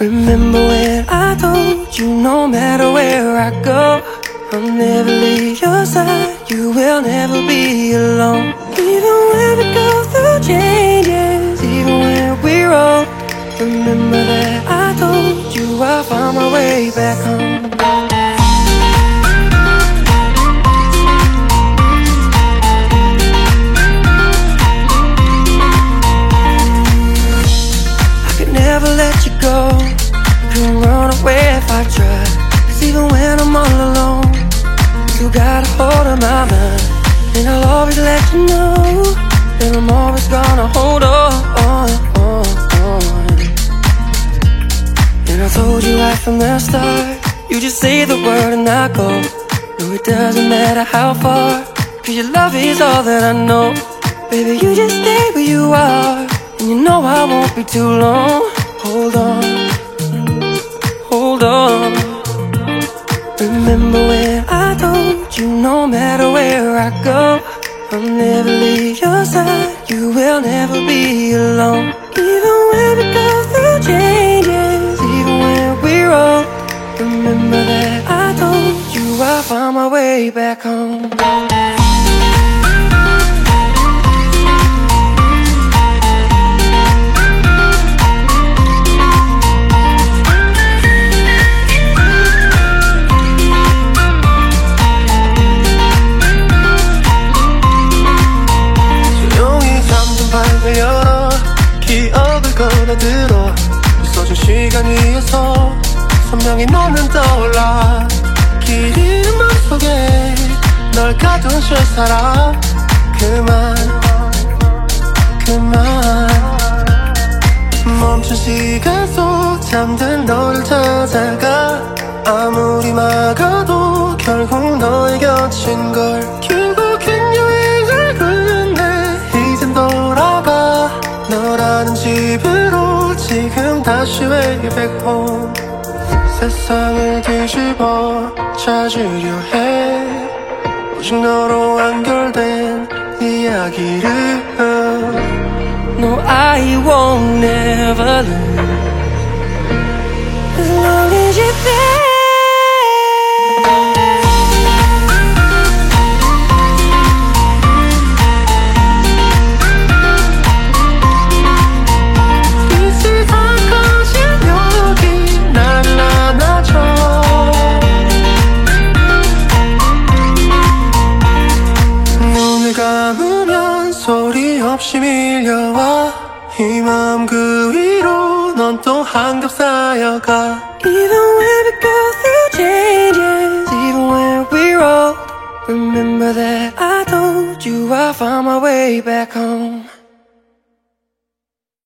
Remember when I told you no matter where I go I'll never leave your side, you will never be alone. Even when we go through changes, even when we're old Remember that I told you I'll find my way back home got a hold of my mind. And I'll always let you know That I'm always gonna hold on, on, on. And I told you right from the start You just say the word and I go. No, it doesn't matter how far Cause your love is all that I know. Baby, you just stay where you are And you know I won't be too long. Hold on, hold on. Remember told you no matter where I go I'll never leave your side, you will never be alone. Even when we go through changes, even when we're old Remember that I told you I'll find my way back home 걸어들어. 있어준 시간 위에서 선명히 너는 떠올라. 길 잃은 맘속에 널 가둔 실사람. 그만 그만. 멈춘 시간 속 잠든 너를 찾아가. 아무리 막아도 결국 너의 곁인 걸. 결국엔 여행을 끝내 이젠 돌아가. 너라는 집으로 지금 다시 way back home 세상을 뒤집어 찾으려 해 오직 너로 완결된 이야기를 No, I won't never lose 소리 없이 밀려와 이 마음 그 위로 넌 또 한겹 쌓여가 Even when we go through changes Even when we're old Remember that I told you I'll find my way back home